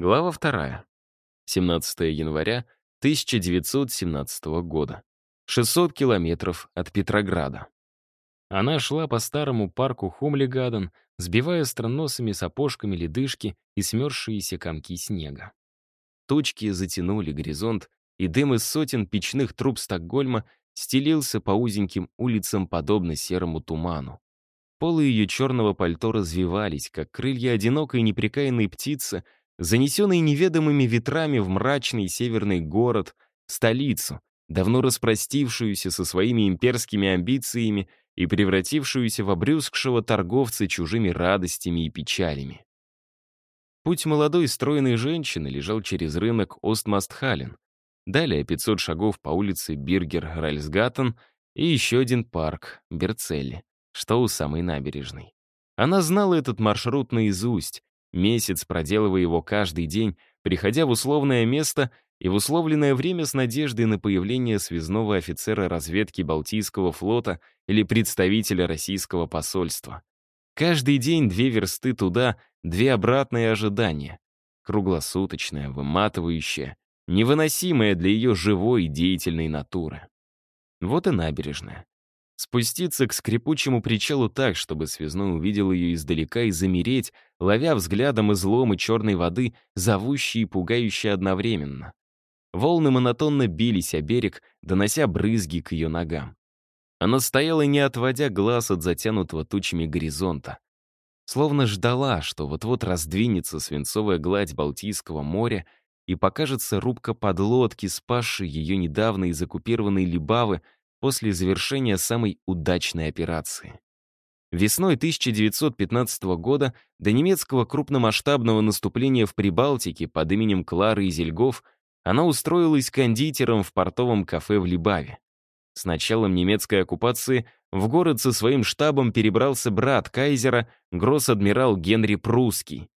Глава вторая. 17 января 1917 года. 600 километров от Петрограда. Она шла по старому парку Хумлигаден, сбивая странносыми сапожками ледышки и смерзшиеся комки снега. Тучки затянули горизонт, и дым из сотен печных труб Стокгольма стелился по узеньким улицам, подобно серому туману. Полы ее черного пальто развивались, как крылья одинокой непрекаянной птицы — занесенный неведомыми ветрами в мрачный северный город, столицу, давно распростившуюся со своими имперскими амбициями и превратившуюся в обрюзгшего торговца чужими радостями и печалями. Путь молодой стройной женщины лежал через рынок Остмастхален, далее 500 шагов по улице Биргер-Ральсгаттен и еще один парк, Берцелли, что у самой набережной. Она знала этот маршрут наизусть, Месяц проделывая его каждый день, приходя в условное место и в условленное время с надеждой на появление связного офицера разведки Балтийского флота или представителя российского посольства. Каждый день две версты туда, две обратные ожидания. Круглосуточное, выматывающее, невыносимое для ее живой и деятельной натуры. Вот и набережная. Спуститься к скрипучему причалу так, чтобы связной увидел ее издалека и замереть, ловя взглядом изломы черной воды, зовущие и пугающие одновременно. Волны монотонно бились о берег, донося брызги к ее ногам. Она стояла, не отводя глаз от затянутого тучами горизонта. Словно ждала, что вот-вот раздвинется свинцовая гладь Балтийского моря и покажется рубка подлодки, спасшей ее недавно из оккупированной Либавы, после завершения самой удачной операции. Весной 1915 года до немецкого крупномасштабного наступления в Прибалтике под именем Клары Изельгов она устроилась кондитером в портовом кафе в Либаве. С началом немецкой оккупации в город со своим штабом перебрался брат кайзера, гросс-адмирал Генри Прусский,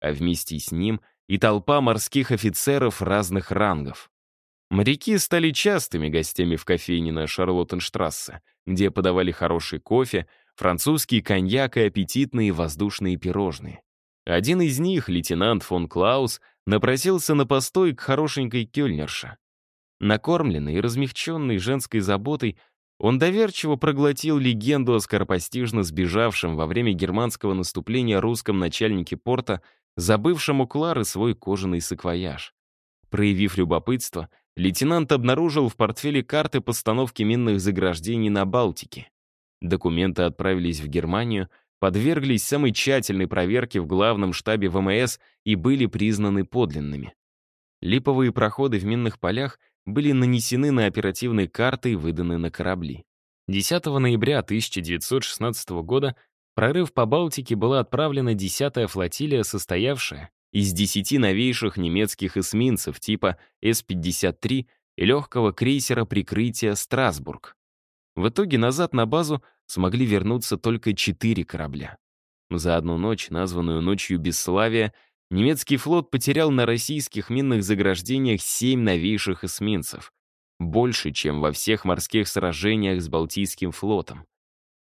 а вместе с ним и толпа морских офицеров разных рангов. Моряки стали частыми гостями в кофейне на Шарлоттенштрассе, где подавали хороший кофе, французский коньяк и аппетитные воздушные пирожные. Один из них, лейтенант фон Клаус, напросился на постой к хорошенькой кёльнерше. Накормленный и размягченный женской заботой, он доверчиво проглотил легенду о скоропостижно сбежавшем во время германского наступления русском начальнике порта, забывшем у Клары свой кожаный саквояж. Проявив любопытство, лейтенант обнаружил в портфеле карты постановки минных заграждений на Балтике. Документы отправились в Германию, подверглись самой тщательной проверке в главном штабе ВМС и были признаны подлинными. Липовые проходы в минных полях были нанесены на оперативные карты и выданы на корабли. 10 ноября 1916 года прорыв по Балтике была отправлена 10-я флотилия, состоявшая из десяти новейших немецких эсминцев типа С-53 и легкого крейсера прикрытия «Страсбург». В итоге назад на базу смогли вернуться только четыре корабля. За одну ночь, названную «Ночью бесславия», немецкий флот потерял на российских минных заграждениях семь новейших эсминцев. Больше, чем во всех морских сражениях с Балтийским флотом.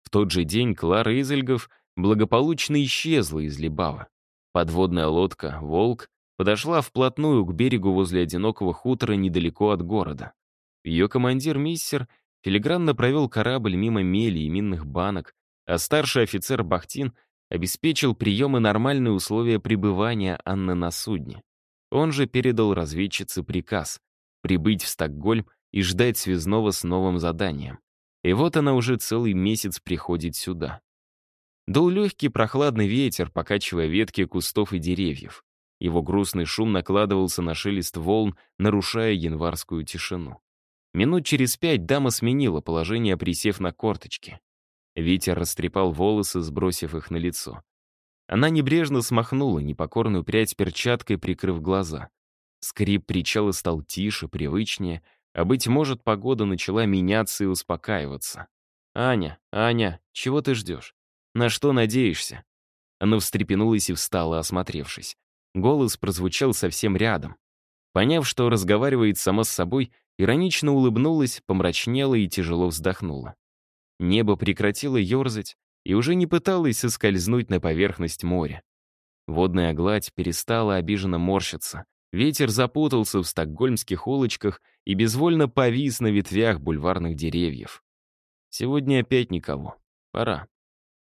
В тот же день Клара Изельгов благополучно исчезла из Либава. Подводная лодка «Волк» подошла вплотную к берегу возле одинокого хутора недалеко от города. Ее командир Миссер филигранно провел корабль мимо мели и минных банок, а старший офицер Бахтин обеспечил прием и нормальные условия пребывания Анны на судне. Он же передал разведчице приказ прибыть в Стокгольм и ждать связного с новым заданием. И вот она уже целый месяц приходит сюда. Дул легкий прохладный ветер, покачивая ветки кустов и деревьев. Его грустный шум накладывался на шелест волн, нарушая январскую тишину. Минут через пять дама сменила положение, присев на корточки. Ветер растрепал волосы, сбросив их на лицо. Она небрежно смахнула непокорную прядь перчаткой, прикрыв глаза. Скрип причала стал тише, привычнее, а, быть может, погода начала меняться и успокаиваться. «Аня, Аня, чего ты ждешь? На что надеешься?» Она встрепенулась и встала, осмотревшись. Голос прозвучал совсем рядом. Поняв, что разговаривает сама с собой, иронично улыбнулась, помрачнела и тяжело вздохнула. Небо прекратило ерзать и уже не пыталось соскользнуть на поверхность моря. Водная гладь перестала обиженно морщиться. Ветер запутался в стокгольмских улочках и безвольно повис на ветвях бульварных деревьев. Сегодня опять никого. Пора.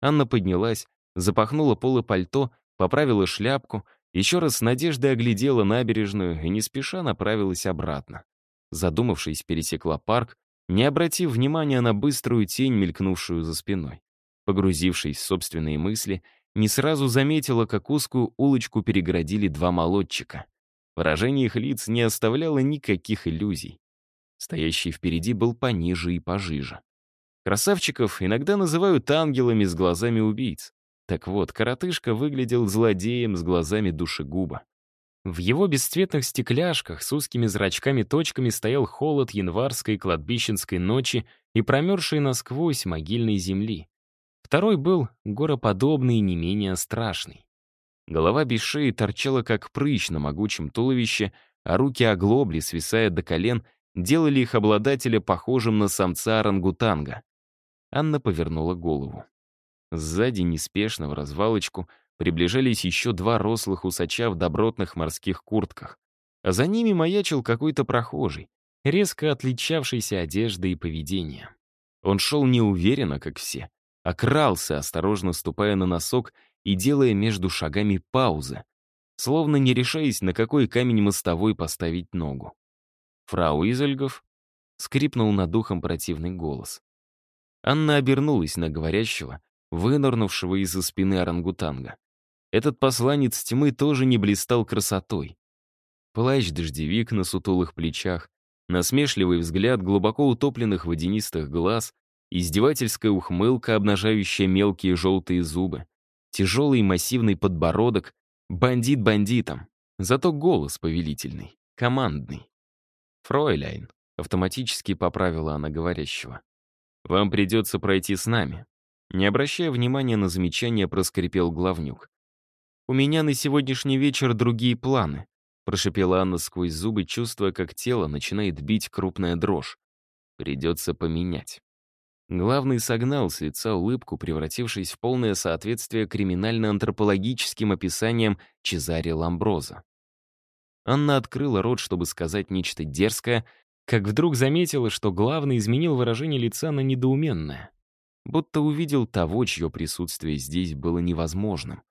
Анна поднялась, запахнула полы пальто, поправила шляпку, еще раз с надеждой оглядела набережную и не спеша направилась обратно. Задумавшись, пересекла парк, не обратив внимания на быструю тень, мелькнувшую за спиной. Погрузившись в собственные мысли, не сразу заметила, как узкую улочку перегородили два молодчика. Выражение их лиц не оставляло никаких иллюзий. Стоящий впереди был пониже и пожиже. Красавчиков иногда называют ангелами с глазами убийц. Так вот, коротышка выглядел злодеем с глазами душегуба. В его бесцветных стекляшках с узкими зрачками-точками стоял холод январской кладбищенской ночи и промерзшей насквозь могильной земли. Второй был гороподобный и не менее страшный. Голова без шеи торчала как прыщ на могучем туловище, а руки оглобли, свисая до колен, делали их обладателя похожим на самца орангутанга. Анна повернула голову. Сзади неспешно в развалочку приближались еще два рослых усача в добротных морских куртках. А за ними маячил какой-то прохожий, резко отличавшийся одеждой и поведением. Он шел неуверенно, как все, окрался, осторожно ступая на носок и делая между шагами паузы, словно не решаясь, на какой камень мостовой поставить ногу. «Фрау Изольгов?» — скрипнул над духом противный голос. Анна обернулась на говорящего, вынырнувшего из-за спины орангутанга. Этот посланец тьмы тоже не блистал красотой. Плащ-дождевик на сутулых плечах, насмешливый взгляд глубоко утопленных водянистых глаз Издевательская ухмылка, обнажающая мелкие желтые зубы. Тяжелый массивный подбородок. Бандит бандитом. Зато голос повелительный, командный. «Фройляйн», — автоматически поправила она говорящего. «Вам придется пройти с нами». Не обращая внимания на замечание, проскрипел главнюк. «У меня на сегодняшний вечер другие планы», — прошепела Анна сквозь зубы, чувствуя, как тело начинает бить крупная дрожь. «Придется поменять». Главный согнал с лица улыбку, превратившись в полное соответствие криминально-антропологическим описаниям Чезаре Ламброза. Анна открыла рот, чтобы сказать нечто дерзкое, как вдруг заметила, что главный изменил выражение лица на недоуменное. Будто увидел того, чье присутствие здесь было невозможным.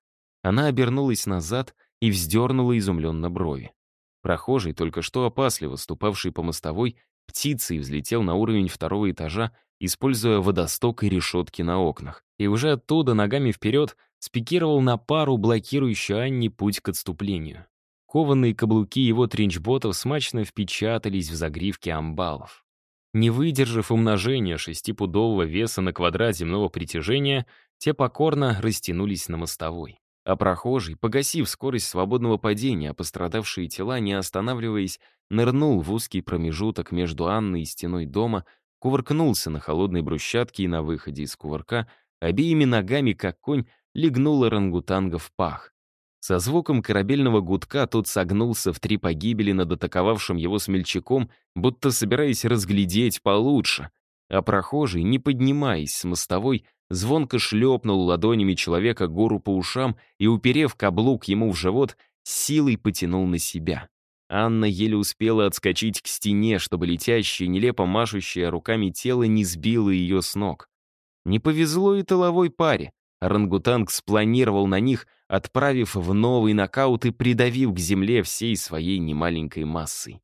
Она обернулась назад и вздернула изумленно брови. Прохожий, только что опасливо ступавший по мостовой, птицей взлетел на уровень второго этажа используя водосток и решетки на окнах. И уже оттуда ногами вперед спикировал на пару, блокирующую Анне путь к отступлению. Кованые каблуки его тренчботов смачно впечатались в загривки амбалов. Не выдержав умножения шестипудового веса на квадрат земного притяжения, те покорно растянулись на мостовой. А прохожий, погасив скорость свободного падения, пострадавшие тела, не останавливаясь, нырнул в узкий промежуток между Анной и стеной дома, кувыркнулся на холодной брусчатке и на выходе из кувырка обеими ногами, как конь, легнул орангутанга в пах. Со звуком корабельного гудка тот согнулся в три погибели над атаковавшим его смельчаком, будто собираясь разглядеть получше. А прохожий, не поднимаясь с мостовой, звонко шлепнул ладонями человека гору по ушам и, уперев каблук ему в живот, силой потянул на себя. Анна еле успела отскочить к стене, чтобы летящее, нелепо машущее руками тело не сбило ее с ног. Не повезло и тыловой паре. Орангутанг спланировал на них, отправив в новый нокаут и придавив к земле всей своей немаленькой массой.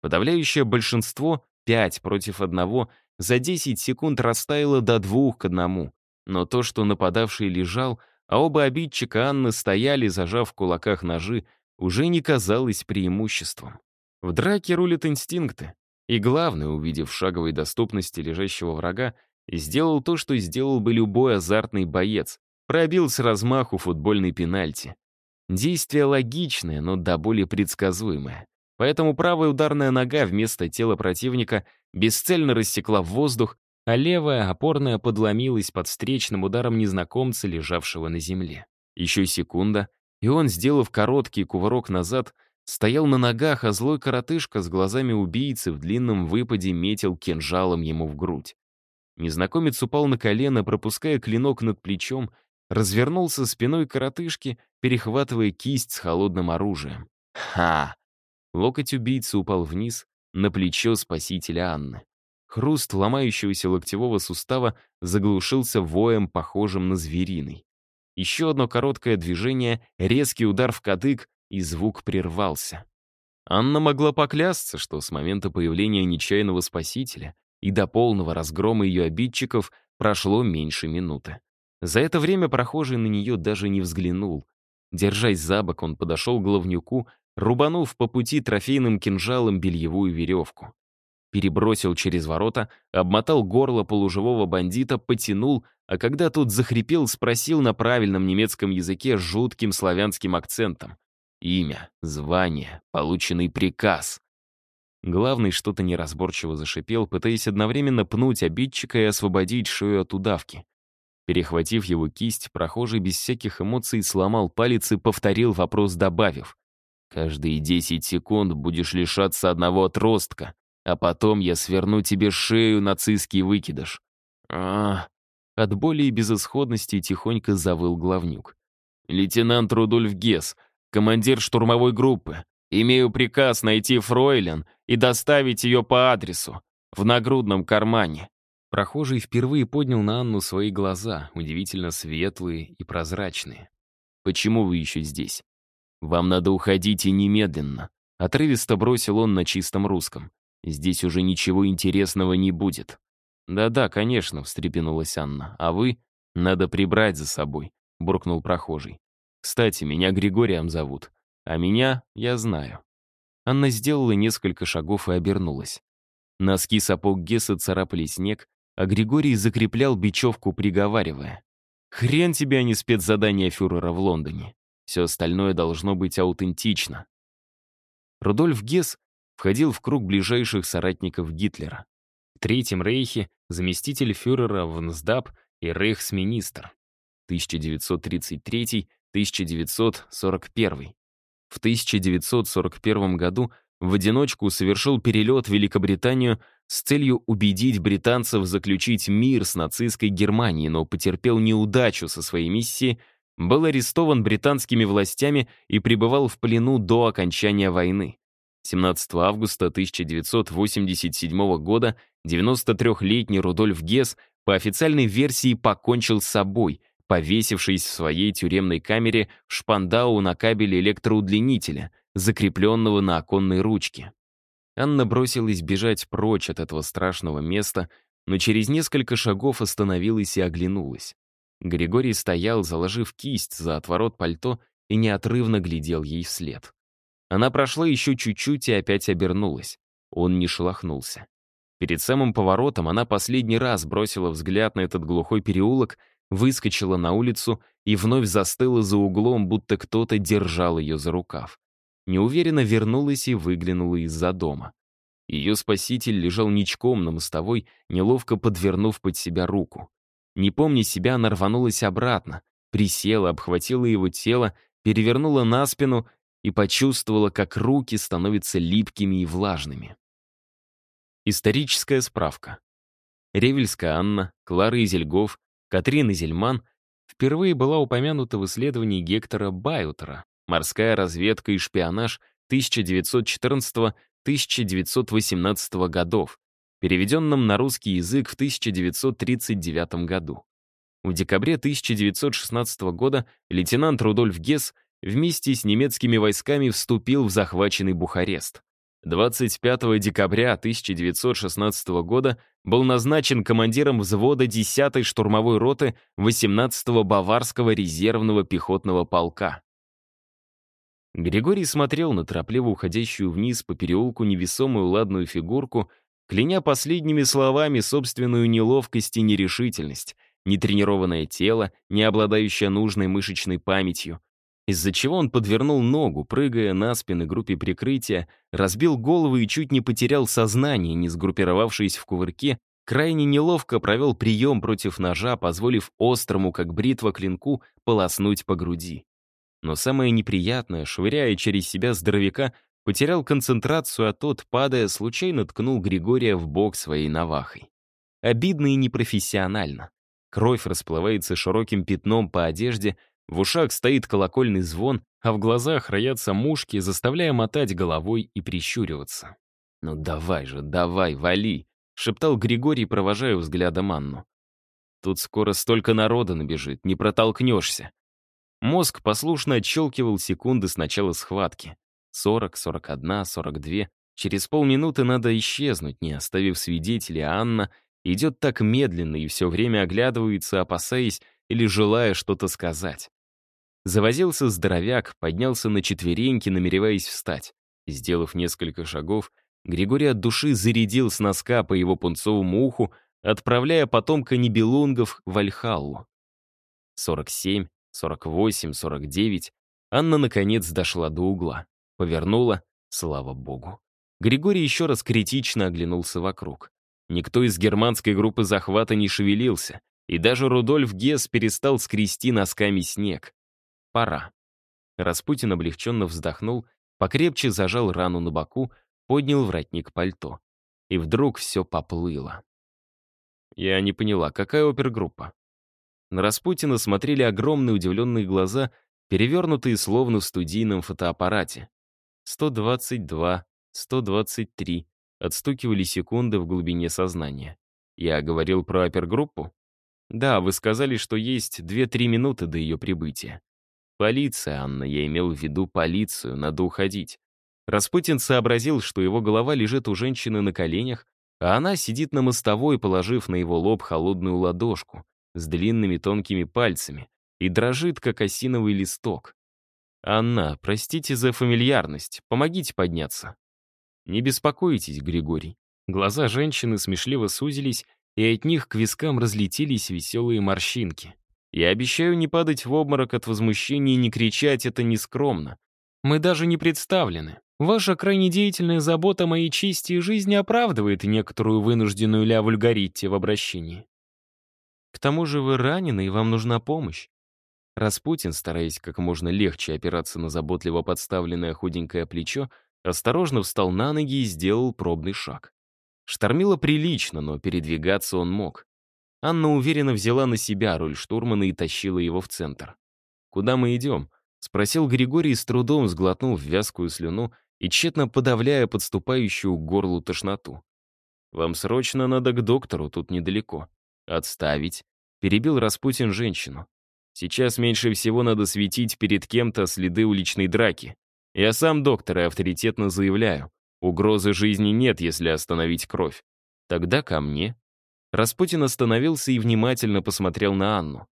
Подавляющее большинство, 5 против одного, за 10 секунд растаяло до двух к одному. Но то, что нападавший лежал, а оба обидчика Анны стояли, зажав в кулаках ножи, уже не казалось преимуществом. В драке рулят инстинкты, и главный, увидев шаговой доступности лежащего врага, сделал то, что сделал бы любой азартный боец, пробил с размаху футбольный пенальти. Действие логичное, но до боли предсказуемое. Поэтому правая ударная нога вместо тела противника бесцельно рассекла в воздух, а левая, опорная, подломилась под встречным ударом незнакомца, лежавшего на земле. Еще секунда, и он, сделав короткий кувырок назад, стоял на ногах, а злой коротышка с глазами убийцы в длинном выпаде метил кинжалом ему в грудь. Незнакомец упал на колено, пропуская клинок над плечом, развернулся спиной коротышки, перехватывая кисть с холодным оружием. Ха! Локоть убийцы упал вниз, на плечо спасителя Анны. Хруст ломающегося локтевого сустава заглушился воем, похожим на звериный. Еще одно короткое движение, резкий удар в кадык, и звук прервался. Анна могла поклясться, что с момента появления нечаянного спасителя и до полного разгрома ее обидчиков прошло меньше минуты. За это время прохожий на нее даже не взглянул. Держась за бок, он подошел к главнюку, рубанув по пути трофейным кинжалом бельевую веревку. Перебросил через ворота, обмотал горло полуживого бандита, потянул, а когда тот захрипел, спросил на правильном немецком языке с жутким славянским акцентом. Имя, звание, полученный приказ. Главный что-то неразборчиво зашипел, пытаясь одновременно пнуть обидчика и освободить шею от удавки. Перехватив его кисть, прохожий без всяких эмоций сломал палец и повторил вопрос, добавив. «Каждые десять секунд будешь лишаться одного отростка, а потом я сверну тебе шею нацистский выкидыш». а От боли и безысходности тихонько завыл главнюк. «Лейтенант Рудольф Гесс, командир штурмовой группы. Имею приказ найти Фройлен и доставить ее по адресу, в нагрудном кармане. Прохожий впервые поднял на Анну свои глаза, удивительно светлые и прозрачные. «Почему вы еще здесь?» «Вам надо уходить и немедленно», — отрывисто бросил он на чистом русском. «Здесь уже ничего интересного не будет». «Да-да, конечно», — встрепенулась Анна. «А вы? Надо прибрать за собой», — буркнул прохожий. «Кстати, меня Григорием зовут, а меня я знаю». Анна сделала несколько шагов и обернулась. Носки сапог Гесса царапали снег, а Григорий закреплял бечевку, приговаривая. «Хрен тебе, а не спецзадание фюрера в Лондоне. Все остальное должно быть аутентично». Рудольф Гесс входил в круг ближайших соратников Гитлера. В Третьем Рейхе заместитель фюрера в НСДАП и рейхсминистр. 1933-1941. В 1941 году в одиночку совершил перелет в Великобританию с целью убедить британцев заключить мир с нацистской Германией, но потерпел неудачу со своей миссией, был арестован британскими властями и пребывал в плену до окончания войны. 17 августа 1987 года 93-летний Рудольф Гесс по официальной версии покончил с собой, повесившись в своей тюремной камере в шпандау на кабеле электроудлинителя, закрепленного на оконной ручке. Анна бросилась бежать прочь от этого страшного места, но через несколько шагов остановилась и оглянулась. Григорий стоял, заложив кисть за отворот пальто и неотрывно глядел ей вслед. Она прошла еще чуть-чуть и опять обернулась. Он не шелохнулся. Перед самым поворотом она последний раз бросила взгляд на этот глухой переулок, выскочила на улицу и вновь застыла за углом, будто кто-то держал ее за рукав неуверенно вернулась и выглянула из-за дома. Ее спаситель лежал ничком на мостовой, неловко подвернув под себя руку. Не помня себя, она рванулась обратно, присела, обхватила его тело, перевернула на спину и почувствовала, как руки становятся липкими и влажными. Историческая справка. Ревельская Анна, Клара Изельгов, Катрина Зельман впервые была упомянута в исследовании Гектора Баютера Морская разведка и шпионаж 1914-1918 годов, переведенном на русский язык в 1939 году. В декабре 1916 года лейтенант Рудольф Гесс вместе с немецкими войсками вступил в захваченный Бухарест. 25 декабря 1916 года был назначен командиром взвода 10-й штурмовой роты 18-го Баварского резервного пехотного полка. Григорий смотрел на торопливо уходящую вниз по переулку невесомую ладную фигурку, кляня последними словами собственную неловкость и нерешительность, нетренированное тело, не обладающее нужной мышечной памятью, из-за чего он подвернул ногу, прыгая на спины группе прикрытия, разбил голову и чуть не потерял сознание, не сгруппировавшись в кувырке, крайне неловко провел прием против ножа, позволив острому, как бритва, клинку полоснуть по груди. Но самое неприятное, швыряя через себя здоровяка, потерял концентрацию, а тот, падая, случайно ткнул Григория в бок своей навахой. Обидно и непрофессионально. Кровь расплывается широким пятном по одежде, в ушах стоит колокольный звон, а в глазах роятся мушки, заставляя мотать головой и прищуриваться. «Ну давай же, давай, вали!» — шептал Григорий, провожая взглядом Анну. «Тут скоро столько народа набежит, не протолкнешься». Мозг послушно отщелкивал секунды с начала схватки. 40, 41, 42. Через полминуты надо исчезнуть, не оставив свидетелей, а Анна идет так медленно и все время оглядывается, опасаясь или желая что-то сказать. Завозился здоровяк, поднялся на четвереньки, намереваясь встать. Сделав несколько шагов, Григорий от души зарядил с носка по его пунцовому уху, отправляя потомка Нибелунгов в Альхаллу. 47, 48, 49. Анна, наконец, дошла до угла. Повернула, слава богу. Григорий еще раз критично оглянулся вокруг. Никто из германской группы захвата не шевелился, и даже Рудольф Гесс перестал скрести носками снег. Пора. Распутин облегченно вздохнул, покрепче зажал рану на боку, поднял воротник пальто. И вдруг все поплыло. Я не поняла, какая опергруппа? На Распутина смотрели огромные удивленные глаза, перевернутые словно в студийном фотоаппарате. 122, 123. Отстукивали секунды в глубине сознания. Я говорил про опергруппу? Да, вы сказали, что есть 2-3 минуты до ее прибытия. Полиция, Анна, я имел в виду полицию, надо уходить. Распутин сообразил, что его голова лежит у женщины на коленях, а она сидит на мостовой, положив на его лоб холодную ладошку с длинными тонкими пальцами и дрожит, как осиновый листок. «Анна, простите за фамильярность, помогите подняться». «Не беспокойтесь, Григорий». Глаза женщины смешливо сузились, и от них к вискам разлетелись веселые морщинки. Я обещаю не падать в обморок от возмущения и не кричать это нескромно. Мы даже не представлены. Ваша крайне деятельная забота о моей чести и жизни оправдывает некоторую вынужденную ля вульгарите в обращении. К тому же вы ранены, и вам нужна помощь. Распутин, стараясь как можно легче опираться на заботливо подставленное худенькое плечо, осторожно встал на ноги и сделал пробный шаг. Штормило прилично, но передвигаться он мог. Анна уверенно взяла на себя роль штурмана и тащила его в центр. «Куда мы идем?» — спросил Григорий, с трудом сглотнув вязкую слюну и тщетно подавляя подступающую к горлу тошноту. «Вам срочно надо к доктору, тут недалеко». «Отставить», — перебил Распутин женщину. «Сейчас меньше всего надо светить перед кем-то следы уличной драки. Я сам доктор и авторитетно заявляю, угрозы жизни нет, если остановить кровь. Тогда ко мне». Распутин остановился и внимательно посмотрел на Анну.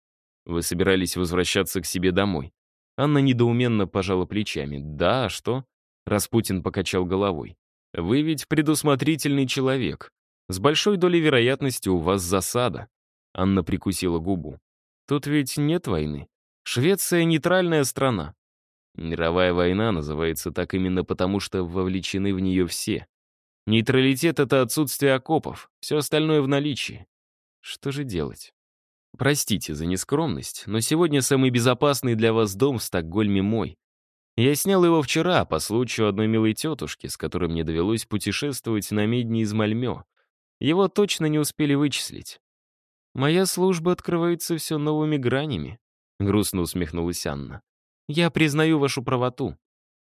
«Вы собирались возвращаться к себе домой?» Анна недоуменно пожала плечами. «Да, а что?» Распутин покачал головой. «Вы ведь предусмотрительный человек. С большой долей вероятности у вас засада». Анна прикусила губу. «Тут ведь нет войны. Швеция — нейтральная страна. Мировая война называется так именно потому, что вовлечены в нее все. Нейтралитет — это отсутствие окопов, все остальное в наличии. Что же делать? Простите за нескромность, но сегодня самый безопасный для вас дом в Стокгольме мой. Я снял его вчера по случаю одной милой тетушки, с которой мне довелось путешествовать на медне из Мальмё. Его точно не успели вычислить. Моя служба открывается все новыми гранями, — грустно усмехнулась Анна. Я признаю вашу правоту.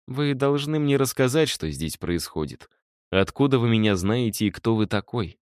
Вы должны мне рассказать, что здесь происходит. Откуда вы меня знаете и кто вы такой?